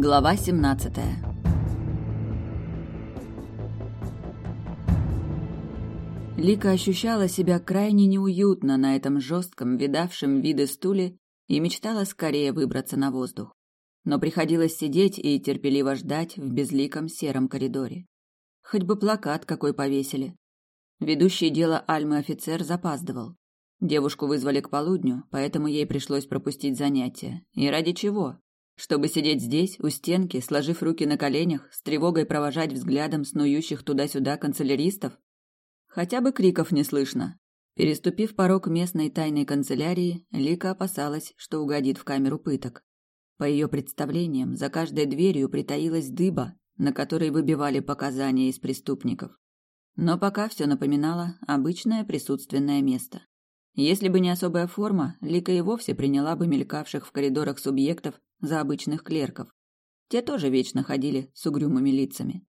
Глава 17 Лика ощущала себя крайне неуютно на этом жестком, видавшем виды стуле и мечтала скорее выбраться на воздух. Но приходилось сидеть и терпеливо ждать в безликом сером коридоре. Хоть бы плакат какой повесили. Ведущий дело Альмы офицер запаздывал. Девушку вызвали к полудню, поэтому ей пришлось пропустить занятия. И ради чего? Чтобы сидеть здесь, у стенки, сложив руки на коленях, с тревогой провожать взглядом снующих туда-сюда канцеляристов? Хотя бы криков не слышно. Переступив порог местной тайной канцелярии, Лика опасалась, что угодит в камеру пыток. По ее представлениям, за каждой дверью притаилась дыба, на которой выбивали показания из преступников. Но пока все напоминало обычное присутственное место. Если бы не особая форма, Лика и вовсе приняла бы мелькавших в коридорах субъектов за обычных клерков. Те тоже вечно ходили с угрюмыми лицами.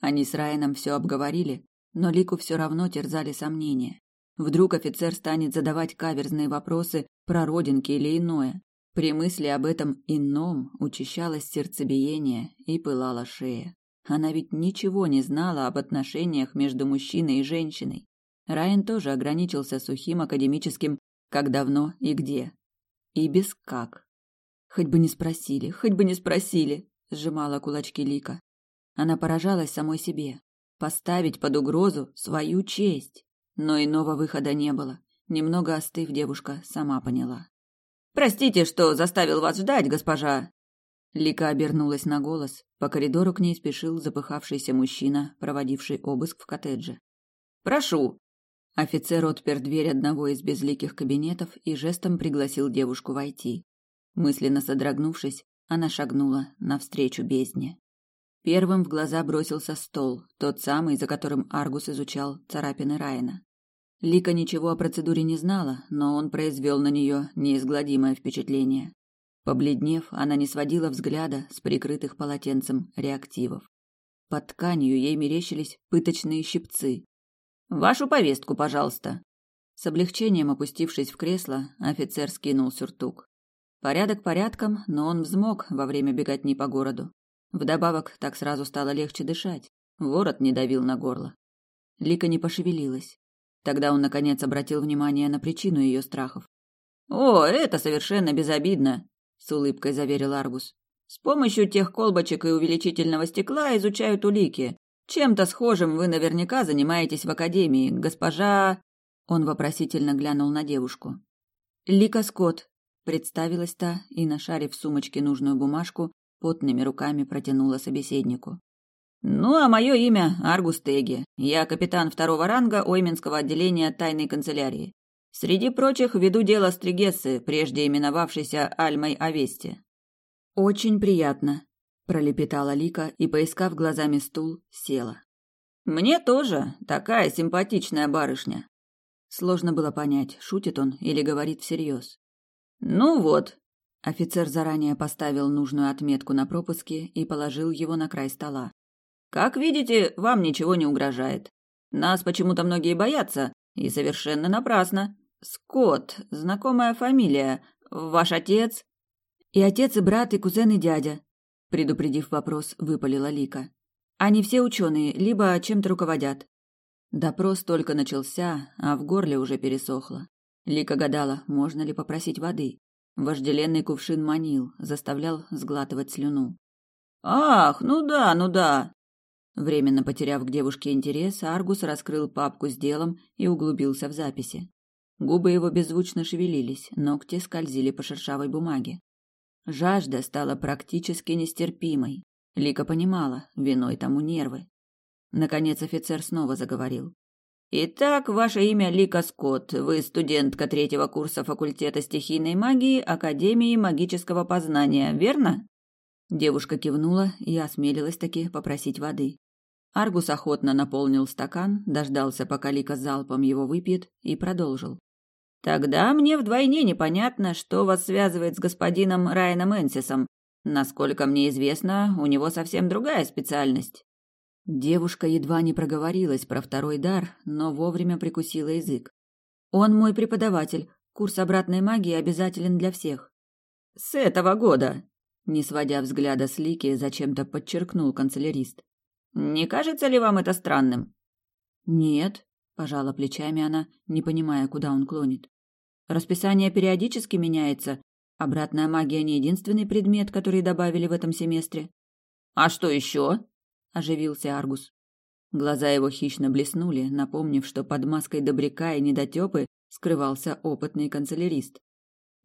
Они с Райаном все обговорили, но Лику все равно терзали сомнения. Вдруг офицер станет задавать каверзные вопросы про родинки или иное. При мысли об этом ином учащалось сердцебиение и пылала шея. Она ведь ничего не знала об отношениях между мужчиной и женщиной. Райан тоже ограничился сухим академическим «как давно и где». И без «как». Хоть бы не спросили, хоть бы не спросили, сжимала кулачки Лика. Она поражалась самой себе. Поставить под угрозу свою честь. Но иного выхода не было. Немного остыв, девушка сама поняла. «Простите, что заставил вас ждать, госпожа!» Лика обернулась на голос. По коридору к ней спешил запыхавшийся мужчина, проводивший обыск в коттедже. «Прошу!» Офицер отпер дверь одного из безликих кабинетов и жестом пригласил девушку войти. Мысленно содрогнувшись, она шагнула навстречу бездне. Первым в глаза бросился стол, тот самый, за которым Аргус изучал царапины Райана. Лика ничего о процедуре не знала, но он произвел на нее неизгладимое впечатление. Побледнев, она не сводила взгляда с прикрытых полотенцем реактивов. Под тканью ей мерещились пыточные щипцы. «Вашу повестку, пожалуйста!» С облегчением опустившись в кресло, офицер скинул сюртук. Порядок порядком, но он взмок во время беготни по городу. Вдобавок, так сразу стало легче дышать. Ворот не давил на горло. Лика не пошевелилась. Тогда он, наконец, обратил внимание на причину ее страхов. «О, это совершенно безобидно», — с улыбкой заверил Аргус. «С помощью тех колбочек и увеличительного стекла изучают улики. Чем-то схожим вы наверняка занимаетесь в академии, госпожа...» Он вопросительно глянул на девушку. «Лика Скотт», Представилась та и, нашарив в сумочке нужную бумажку, потными руками протянула собеседнику. «Ну, а мое имя Аргус Теги. Я капитан второго ранга Ойменского отделения тайной канцелярии. Среди прочих веду дело Стригессы, прежде именовавшейся Альмой Авести». «Очень приятно», – пролепетала Лика и, поискав глазами стул, села. «Мне тоже. Такая симпатичная барышня». Сложно было понять, шутит он или говорит всерьез. «Ну вот». Офицер заранее поставил нужную отметку на пропуске и положил его на край стола. «Как видите, вам ничего не угрожает. Нас почему-то многие боятся, и совершенно напрасно. Скотт, знакомая фамилия. Ваш отец?» «И отец, и брат, и кузен, и дядя», предупредив вопрос, выпалила Лика. «Они все ученые, либо чем-то руководят». Допрос только начался, а в горле уже пересохло. Лика гадала, можно ли попросить воды. Вожделенный кувшин манил, заставлял сглатывать слюну. «Ах, ну да, ну да!» Временно потеряв к девушке интерес, Аргус раскрыл папку с делом и углубился в записи. Губы его беззвучно шевелились, ногти скользили по шершавой бумаге. Жажда стала практически нестерпимой. Лика понимала, виной тому нервы. Наконец офицер снова заговорил. Итак, ваше имя Лика Скотт. Вы студентка третьего курса факультета стихийной магии Академии магического познания, верно? Девушка кивнула и осмелилась таки попросить воды. Аргус охотно наполнил стакан, дождался, пока Лика залпом его выпьет, и продолжил. «Тогда мне вдвойне непонятно, что вас связывает с господином Райаном Энсисом. Насколько мне известно, у него совсем другая специальность». Девушка едва не проговорилась про второй дар, но вовремя прикусила язык. Он мой преподаватель. Курс обратной магии обязателен для всех. С этого года. Не сводя взгляда с Лики, зачем-то подчеркнул канцелярист. «Не кажется ли вам это странным?» «Нет», – пожала плечами она, не понимая, куда он клонит. «Расписание периодически меняется. Обратная магия не единственный предмет, который добавили в этом семестре». «А что еще?» – оживился Аргус. Глаза его хищно блеснули, напомнив, что под маской добряка и недотепы скрывался опытный канцелярист.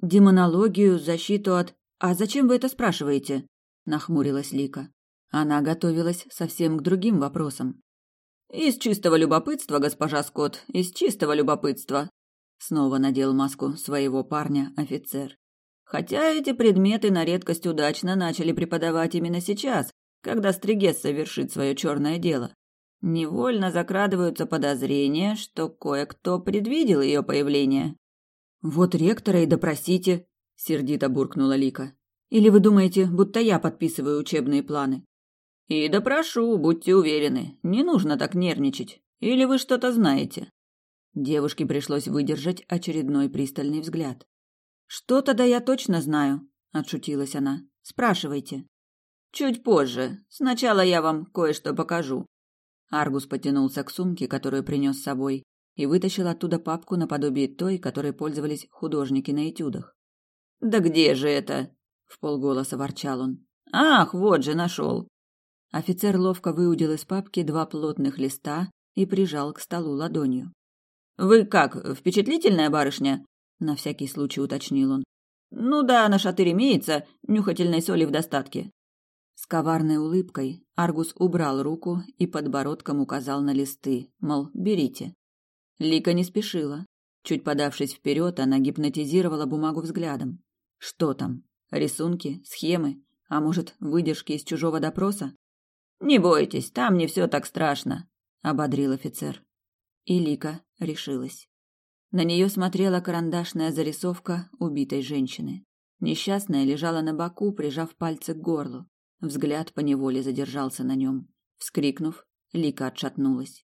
«Демонологию, защиту от...» «А зачем вы это спрашиваете?» – нахмурилась Лика. Она готовилась совсем к другим вопросам. «Из чистого любопытства, госпожа Скотт, из чистого любопытства!» Снова надел маску своего парня офицер. «Хотя эти предметы на редкость удачно начали преподавать именно сейчас, когда Стригес совершит свое черное дело. Невольно закрадываются подозрения, что кое-кто предвидел ее появление». «Вот ректора и допросите», — сердито буркнула Лика. «Или вы думаете, будто я подписываю учебные планы?» «И допрошу, будьте уверены, не нужно так нервничать. Или вы что-то знаете?» Девушке пришлось выдержать очередной пристальный взгляд. «Что-то да я точно знаю», — отшутилась она. «Спрашивайте». «Чуть позже. Сначала я вам кое-что покажу». Аргус потянулся к сумке, которую принес с собой, и вытащил оттуда папку наподобие той, которой пользовались художники на этюдах. «Да где же это?» — в полголоса ворчал он. «Ах, вот же нашел!» Офицер ловко выудил из папки два плотных листа и прижал к столу ладонью. «Вы как, впечатлительная барышня?» — на всякий случай уточнил он. «Ну да, на шатырь имеется, нюхательной соли в достатке». С коварной улыбкой Аргус убрал руку и подбородком указал на листы, мол, берите. Лика не спешила. Чуть подавшись вперед, она гипнотизировала бумагу взглядом. Что там? Рисунки? Схемы? А может, выдержки из чужого допроса? «Не бойтесь, там не все так страшно», — ободрил офицер. И Лика решилась. На нее смотрела карандашная зарисовка убитой женщины. Несчастная лежала на боку, прижав пальцы к горлу. Взгляд поневоле задержался на нем. Вскрикнув, Лика отшатнулась.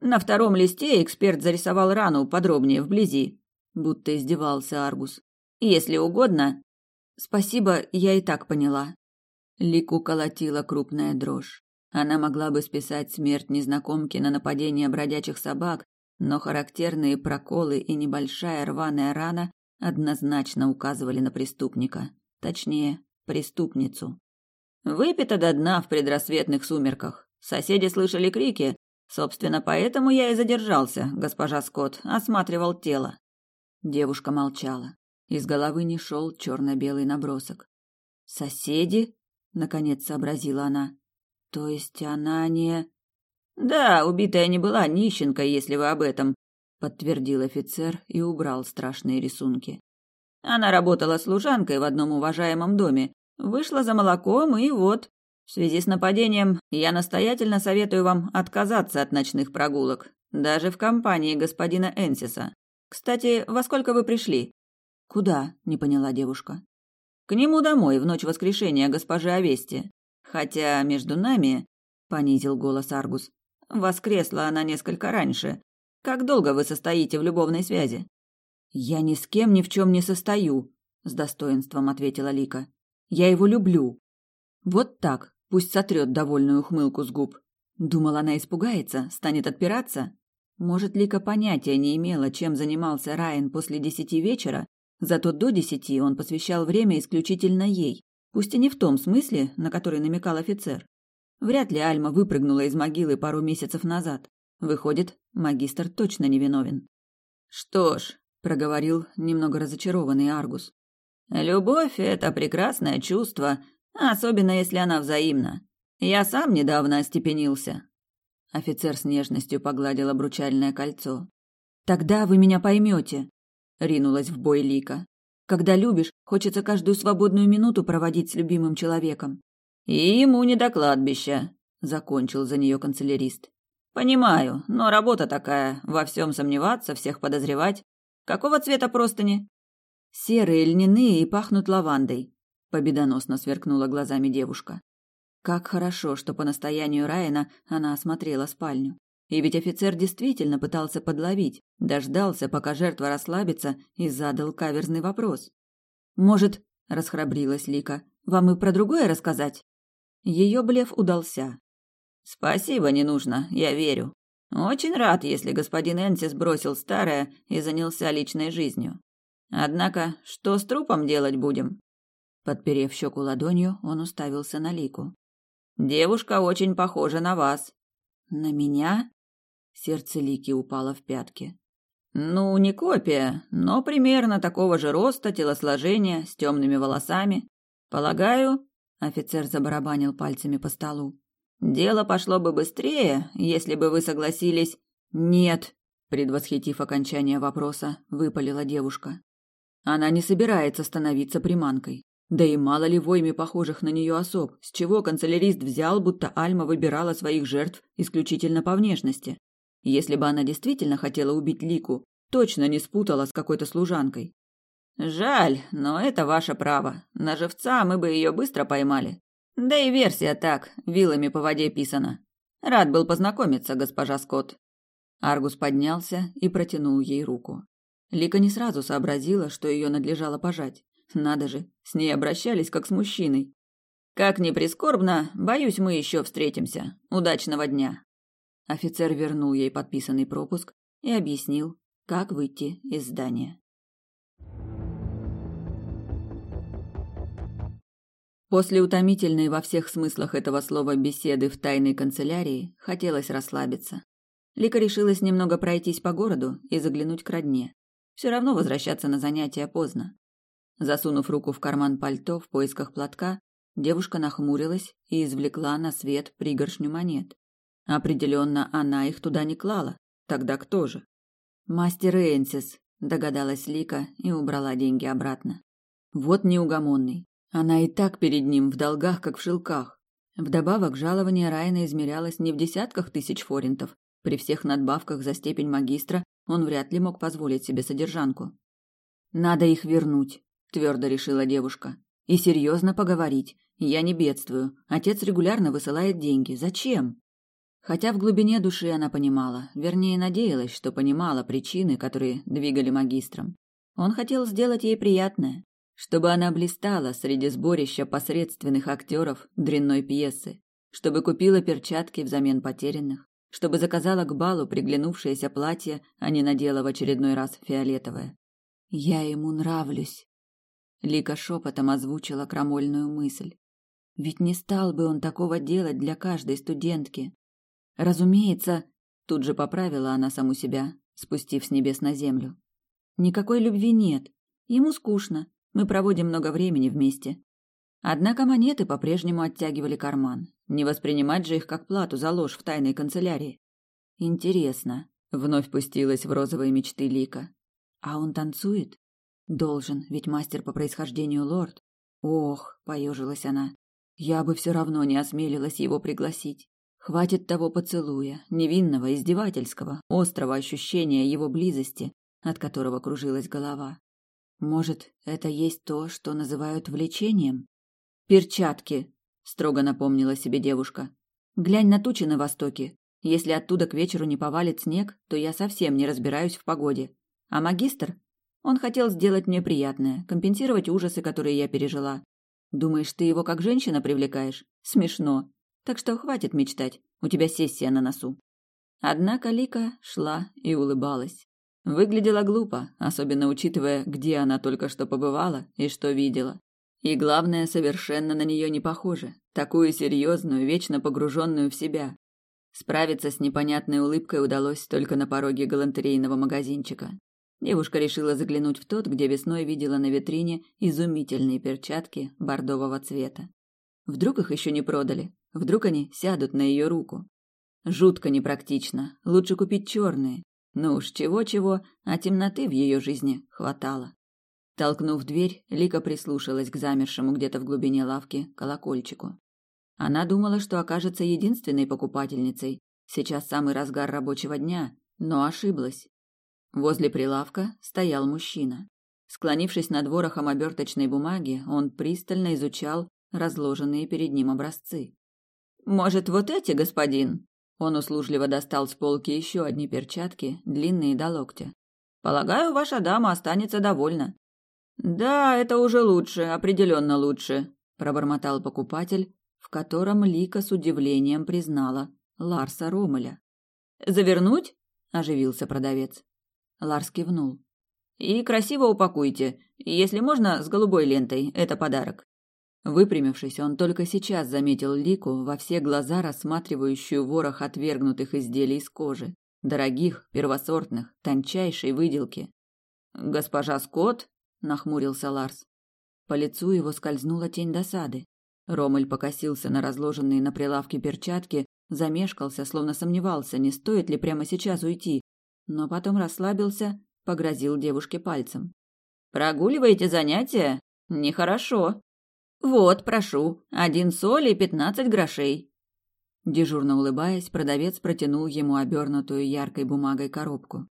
На втором листе эксперт зарисовал рану подробнее вблизи, будто издевался Аргус. Если угодно. Спасибо, я и так поняла. Лику колотила крупная дрожь. Она могла бы списать смерть незнакомки на нападение бродячих собак, но характерные проколы и небольшая рваная рана однозначно указывали на преступника, точнее, преступницу. Выпито до дна в предрассветных сумерках. Соседи слышали крики, собственно, поэтому я и задержался, госпожа Скотт, осматривал тело. Девушка молчала. Из головы не шел черно-белый набросок. Соседи? наконец сообразила она. То есть она не Да, убитая не была нищенкой, если вы об этом, подтвердил офицер и убрал страшные рисунки. Она работала служанкой в одном уважаемом доме, вышла за молоком и вот. В связи с нападением я настоятельно советую вам отказаться от ночных прогулок, даже в компании господина Энсиса. Кстати, во сколько вы пришли? Куда? не поняла девушка. К нему домой в ночь воскрешения госпожи Овести. Хотя между нами, понизил голос Аргус, воскресла она несколько раньше. Как долго вы состоите в любовной связи? Я ни с кем ни в чем не состою, с достоинством ответила Лика. Я его люблю. Вот так, пусть сотрет довольную ухмылку с губ. Думала, она испугается, станет отпираться. Может, Лика понятия не имела, чем занимался Райан после десяти вечера, Зато до десяти он посвящал время исключительно ей, пусть и не в том смысле, на который намекал офицер. Вряд ли Альма выпрыгнула из могилы пару месяцев назад. Выходит, магистр точно не виновен. «Что ж», — проговорил немного разочарованный Аргус. «Любовь — это прекрасное чувство, особенно если она взаимна. Я сам недавно остепенился». Офицер с нежностью погладил обручальное кольцо. «Тогда вы меня поймете», ринулась в бой Лика. Когда любишь, хочется каждую свободную минуту проводить с любимым человеком. И ему не до кладбища, закончил за нее канцелярист. Понимаю, но работа такая, во всем сомневаться, всех подозревать. Какого цвета простыни? Серые, льняные и пахнут лавандой, победоносно сверкнула глазами девушка. Как хорошо, что по настоянию Райана она осмотрела спальню. И ведь офицер действительно пытался подловить, дождался, пока жертва расслабится, и задал каверзный вопрос. «Может, — расхрабрилась Лика, — Вам и про другое рассказать?» Ее блеф удался. «Спасибо, не нужно, я верю. Очень рад, если господин Энсис бросил старое и занялся личной жизнью. Однако, что с трупом делать будем?» Подперев щеку ладонью, он уставился на Лику. «Девушка очень похожа на вас». «На меня?» Сердце Лики упало в пятки. «Ну, не копия, но примерно такого же роста, телосложения, с темными волосами. Полагаю...» Офицер забарабанил пальцами по столу. «Дело пошло бы быстрее, если бы вы согласились...» «Нет», предвосхитив окончание вопроса, выпалила девушка. Она не собирается становиться приманкой. Да и мало ли войме похожих на нее особ, с чего канцелярист взял, будто Альма выбирала своих жертв исключительно по внешности. Если бы она действительно хотела убить Лику, точно не спутала с какой-то служанкой. Жаль, но это ваше право. На живца мы бы ее быстро поймали. Да и версия так, вилами по воде писана. Рад был познакомиться, госпожа Скотт. Аргус поднялся и протянул ей руку. Лика не сразу сообразила, что ее надлежало пожать. Надо же, с ней обращались как с мужчиной. Как ни прискорбно, боюсь, мы еще встретимся. Удачного дня. Офицер вернул ей подписанный пропуск и объяснил, как выйти из здания. После утомительной во всех смыслах этого слова беседы в тайной канцелярии хотелось расслабиться. Лика решилась немного пройтись по городу и заглянуть к родне. Все равно возвращаться на занятия поздно. Засунув руку в карман пальто в поисках платка, девушка нахмурилась и извлекла на свет пригоршню монет. Определенно, она их туда не клала. Тогда кто же? Мастер Энсис, догадалась Лика и убрала деньги обратно. Вот неугомонный. Она и так перед ним в долгах, как в шелках. Вдобавок, жалование Райна измерялось не в десятках тысяч форинтов. При всех надбавках за степень магистра он вряд ли мог позволить себе содержанку. «Надо их вернуть», – твердо решила девушка. «И серьезно поговорить. Я не бедствую. Отец регулярно высылает деньги. Зачем?» Хотя в глубине души она понимала, вернее, надеялась, что понимала причины, которые двигали магистром. Он хотел сделать ей приятное, чтобы она блистала среди сборища посредственных актеров дрянной пьесы, чтобы купила перчатки взамен потерянных, чтобы заказала к балу приглянувшееся платье, а не надела в очередной раз фиолетовое. «Я ему нравлюсь», — Лика шепотом озвучила крамольную мысль. «Ведь не стал бы он такого делать для каждой студентки. Разумеется, тут же поправила она саму себя, спустив с небес на землю. Никакой любви нет. Ему скучно. Мы проводим много времени вместе. Однако монеты по-прежнему оттягивали карман. Не воспринимать же их как плату за ложь в тайной канцелярии. Интересно, вновь пустилась в розовые мечты Лика. А он танцует? Должен, ведь мастер по происхождению лорд. Ох, поежилась она. Я бы все равно не осмелилась его пригласить. Хватит того поцелуя, невинного, издевательского, острого ощущения его близости, от которого кружилась голова. Может, это есть то, что называют влечением? Перчатки, строго напомнила себе девушка. Глянь на тучи на востоке. Если оттуда к вечеру не повалит снег, то я совсем не разбираюсь в погоде. А магистр? Он хотел сделать мне приятное, компенсировать ужасы, которые я пережила. Думаешь, ты его как женщина привлекаешь? Смешно. Так что хватит мечтать, у тебя сессия на носу. Однако Лика шла и улыбалась. Выглядела глупо, особенно учитывая, где она только что побывала и что видела. И главное, совершенно на нее не похоже. Такую серьезную, вечно погруженную в себя. Справиться с непонятной улыбкой удалось только на пороге галантерейного магазинчика. Девушка решила заглянуть в тот, где весной видела на витрине изумительные перчатки бордового цвета. Вдруг их еще не продали, Вдруг они сядут на ее руку. Жутко непрактично. Лучше купить черные. Ну уж чего-чего, а темноты в ее жизни хватало. Толкнув дверь, Лика прислушалась к замершему где-то в глубине лавки колокольчику. Она думала, что окажется единственной покупательницей. Сейчас самый разгар рабочего дня, но ошиблась. Возле прилавка стоял мужчина. Склонившись над ворохом оберточной бумаги, он пристально изучал разложенные перед ним образцы. Может, вот эти, господин? Он услужливо достал с полки еще одни перчатки, длинные до локтя. Полагаю, ваша дама останется довольна. Да, это уже лучше, определенно лучше. пробормотал покупатель, в котором Лика с удивлением признала Ларса Ромеля. Завернуть? оживился продавец. Ларс кивнул. И красиво упакуйте. Если можно, с голубой лентой. Это подарок. Выпрямившись, он только сейчас заметил Лику во все глаза рассматривающую ворох отвергнутых изделий из кожи, дорогих, первосортных, тончайшей выделки. Госпожа Скотт нахмурился Ларс. По лицу его скользнула тень досады. Ромель покосился на разложенные на прилавке перчатки, замешкался, словно сомневался, не стоит ли прямо сейчас уйти, но потом расслабился, погрозил девушке пальцем. Прогуливаете занятия? Нехорошо. Вот, прошу, один соль и пятнадцать грошей. Дежурно улыбаясь, продавец протянул ему обернутую яркой бумагой коробку.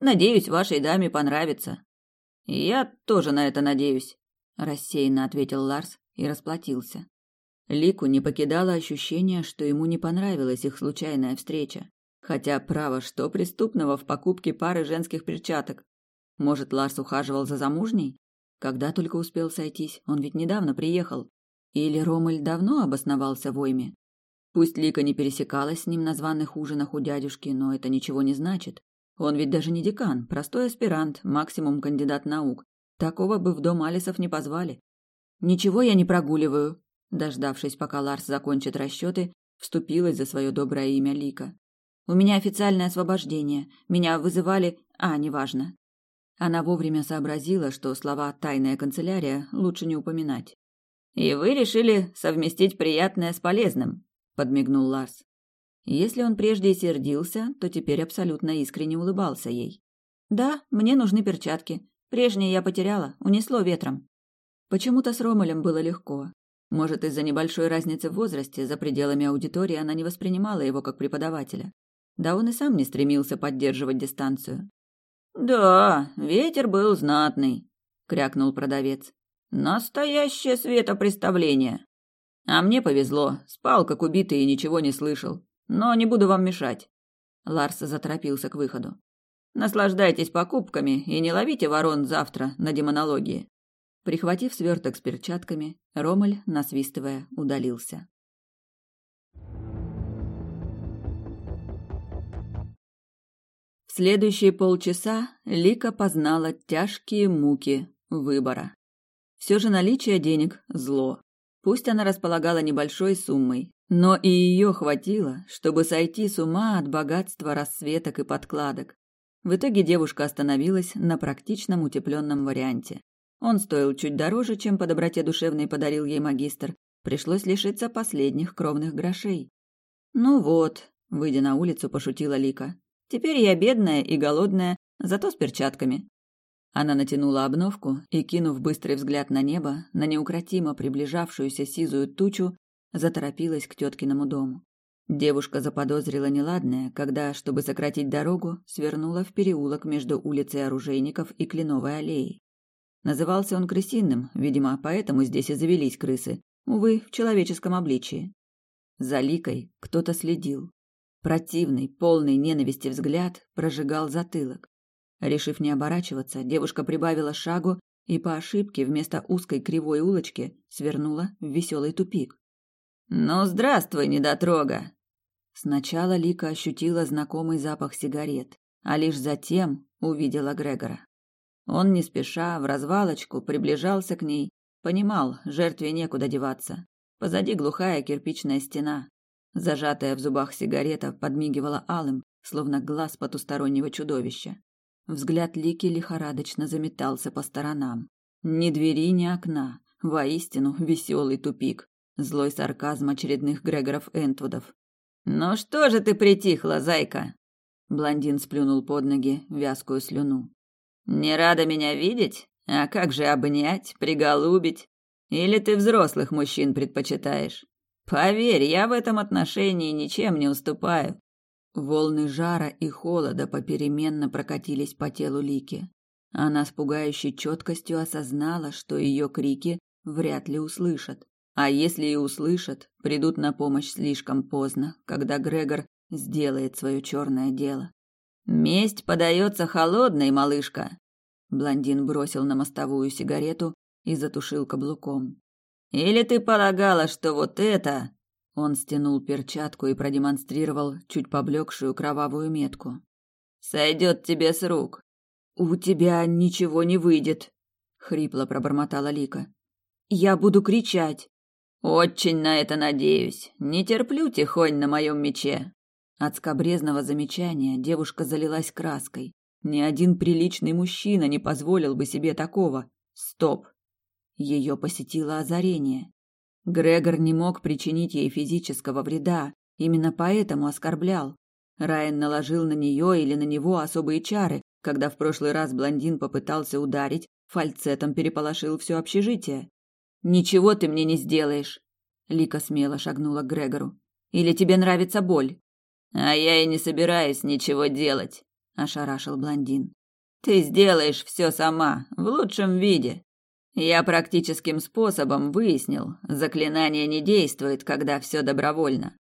Надеюсь, вашей даме понравится. Я тоже на это надеюсь, рассеянно ответил Ларс и расплатился. Лику не покидало ощущение, что ему не понравилась их случайная встреча. Хотя право, что преступного в покупке пары женских перчаток? Может, Ларс ухаживал за замужней? Когда только успел сойтись, он ведь недавно приехал. Или Ромель давно обосновался в Ойме? Пусть Лика не пересекалась с ним на званых ужинах у дядюшки, но это ничего не значит. Он ведь даже не декан, простой аспирант, максимум кандидат наук. Такого бы в дом Алисов не позвали. Ничего я не прогуливаю, дождавшись, пока Ларс закончит расчеты, вступилась за свое доброе имя Лика. У меня официальное освобождение. Меня вызывали, а, неважно. Она вовремя сообразила, что слова «тайная канцелярия» лучше не упоминать. «И вы решили совместить приятное с полезным», — подмигнул Ларс. Если он прежде сердился, то теперь абсолютно искренне улыбался ей. «Да, мне нужны перчатки. Прежние я потеряла, унесло ветром». Почему-то с Ромелем было легко. Может, из-за небольшой разницы в возрасте за пределами аудитории она не воспринимала его как преподавателя. Да он и сам не стремился поддерживать дистанцию. «Да, ветер был знатный», — крякнул продавец. «Настоящее светопреставление. А мне повезло, спал как убитый и ничего не слышал. Но не буду вам мешать. Ларс заторопился к выходу. Наслаждайтесь покупками и не ловите ворон завтра на демонологии. Прихватив сверток с перчатками, Ромель, насвистывая, удалился. В следующие полчаса Лика познала тяжкие муки выбора. Все же наличие денег – зло. Пусть она располагала небольшой суммой, но и ее хватило, чтобы сойти с ума от богатства расцветок и подкладок. В итоге девушка остановилась на практичном утепленном варианте. Он стоил чуть дороже, чем по доброте душевной подарил ей магистр. Пришлось лишиться последних кровных грошей. «Ну вот», — выйдя на улицу, пошутила Лика. «Теперь я бедная и голодная, зато с перчатками». Она натянула обновку и, кинув быстрый взгляд на небо, на неукротимо приближавшуюся сизую тучу, заторопилась к теткиному дому. Девушка заподозрила неладное, когда, чтобы сократить дорогу, свернула в переулок между улицей Оружейников и Кленовой аллеей. Назывался он крысиным, видимо, поэтому здесь и завелись крысы, увы, в человеческом обличии. За Ликой кто-то следил. Противный, полный ненависти взгляд прожигал затылок. Решив не оборачиваться, девушка прибавила шагу и по ошибке вместо узкой кривой улочки свернула в веселый тупик. «Ну, здравствуй, недотрога!» Сначала Лика ощутила знакомый запах сигарет, а лишь затем увидела Грегора. Он не спеша, в развалочку, приближался к ней, понимал, жертве некуда деваться. Позади глухая кирпичная стена. Зажатая в зубах сигарета подмигивала алым, словно глаз потустороннего чудовища. Взгляд Лики лихорадочно заметался по сторонам. Ни двери, ни окна. Воистину, веселый тупик. Злой сарказм очередных Грегоров Энтвудов. «Ну что же ты притихла, зайка?» Блондин сплюнул под ноги вязкую слюну. «Не рада меня видеть? А как же обнять, приголубить? Или ты взрослых мужчин предпочитаешь? Поверь, я в этом отношении ничем не уступаю». Волны жара и холода попеременно прокатились по телу Лики. Она с пугающей четкостью осознала, что ее крики вряд ли услышат. А если и услышат, придут на помощь слишком поздно, когда Грегор сделает свое черное дело. Месть подается холодной, малышка. Блондин бросил на мостовую сигарету и затушил каблуком. Или ты полагала, что вот это...» Он стянул перчатку и продемонстрировал чуть поблекшую кровавую метку. «Сойдет тебе с рук». «У тебя ничего не выйдет», — хрипло пробормотала Лика. «Я буду кричать». «Очень на это надеюсь. Не терплю тихонь на моем мече». От скобрезного замечания девушка залилась краской. Ни один приличный мужчина не позволил бы себе такого. Стоп. Ее посетило озарение. Грегор не мог причинить ей физического вреда, именно поэтому оскорблял. Райан наложил на нее или на него особые чары, когда в прошлый раз блондин попытался ударить, фальцетом переполошил все общежитие. «Ничего ты мне не сделаешь!» Лика смело шагнула к Грегору. «Или тебе нравится боль?» «А я и не собираюсь ничего делать», — ошарашил блондин. «Ты сделаешь все сама, в лучшем виде. Я практическим способом выяснил, заклинание не действует, когда все добровольно.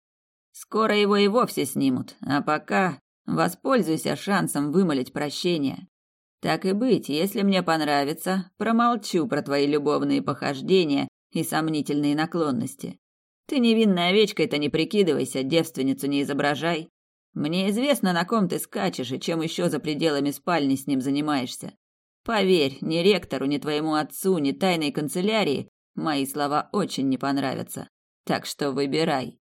Скоро его и вовсе снимут, а пока воспользуйся шансом вымолить прощение. Так и быть, если мне понравится, промолчу про твои любовные похождения и сомнительные наклонности. Ты невинной овечкой-то не прикидывайся, девственницу не изображай. Мне известно, на ком ты скачешь и чем еще за пределами спальни с ним занимаешься. Поверь, ни ректору, ни твоему отцу, ни тайной канцелярии мои слова очень не понравятся. Так что выбирай.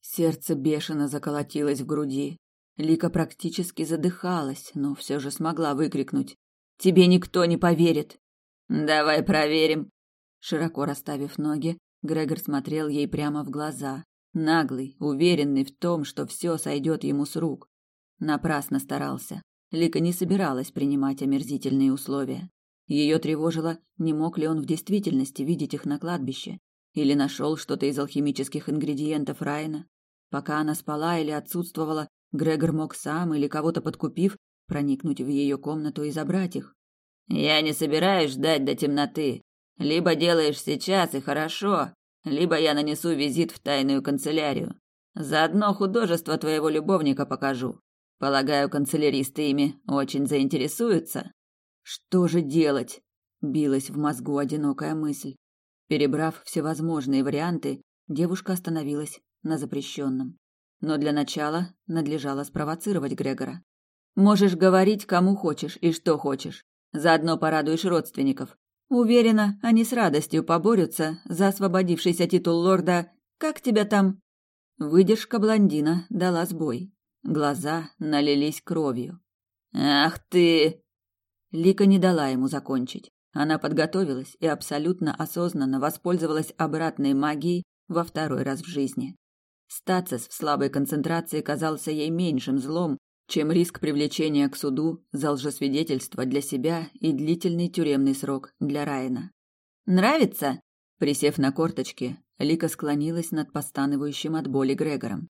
Сердце бешено заколотилось в груди. Лика практически задыхалась, но все же смогла выкрикнуть: "Тебе никто не поверит". "Давай проверим". Широко расставив ноги, Грегор смотрел ей прямо в глаза, наглый, уверенный в том, что все сойдет ему с рук. Напрасно старался. Лика не собиралась принимать омерзительные условия. Ее тревожило, не мог ли он в действительности видеть их на кладбище, или нашел что-то из алхимических ингредиентов Райна. Пока она спала или отсутствовала, Грегор мог сам или кого-то подкупив проникнуть в ее комнату и забрать их. Я не собираюсь ждать до темноты. Либо делаешь сейчас и хорошо, либо я нанесу визит в тайную канцелярию. Заодно художество твоего любовника покажу. Полагаю, канцеляристы ими очень заинтересуются. Что же делать? Билась в мозгу одинокая мысль. Перебрав всевозможные варианты, девушка остановилась на запрещенном. Но для начала надлежало спровоцировать Грегора. Можешь говорить, кому хочешь и что хочешь. Заодно порадуешь родственников. Уверена, они с радостью поборются за освободившийся титул лорда «Как тебя там?» Выдержка блондина дала сбой. Глаза налились кровью. «Ах ты!» Лика не дала ему закончить. Она подготовилась и абсолютно осознанно воспользовалась обратной магией во второй раз в жизни. Стацис в слабой концентрации казался ей меньшим злом, чем риск привлечения к суду за лжесвидетельство для себя и длительный тюремный срок для Райана. «Нравится?» Присев на корточки, Лика склонилась над постанывающим от боли Грегором.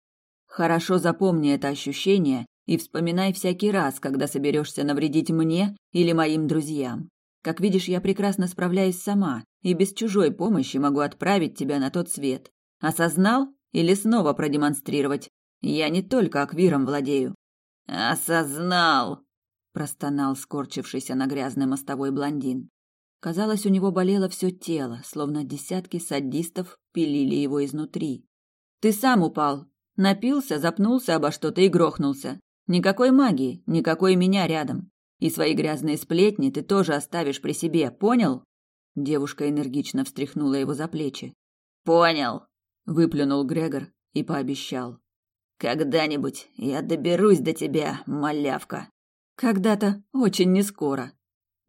Хорошо запомни это ощущение и вспоминай всякий раз, когда соберешься навредить мне или моим друзьям. Как видишь, я прекрасно справляюсь сама и без чужой помощи могу отправить тебя на тот свет. Осознал или снова продемонстрировать? Я не только аквиром владею. Осознал, простонал скорчившийся на грязной мостовой блондин. Казалось, у него болело все тело, словно десятки садистов пилили его изнутри. Ты сам упал, Напился, запнулся обо что-то и грохнулся. Никакой магии, никакой меня рядом. И свои грязные сплетни ты тоже оставишь при себе, понял? Девушка энергично встряхнула его за плечи. Понял, выплюнул Грегор и пообещал. Когда-нибудь я доберусь до тебя, малявка. Когда-то очень нескоро,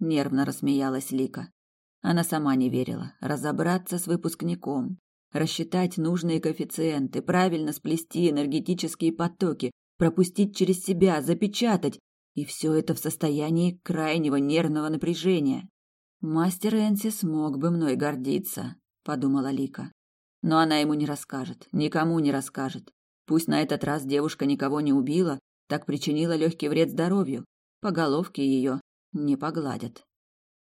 нервно рассмеялась Лика. Она сама не верила разобраться с выпускником, рассчитать нужные коэффициенты, правильно сплести энергетические потоки, пропустить через себя, запечатать, и все это в состоянии крайнего нервного напряжения. Мастер Энси смог бы мной гордиться, подумала Лика. Но она ему не расскажет, никому не расскажет. Пусть на этот раз девушка никого не убила, так причинила легкий вред здоровью. По головке ее не погладят.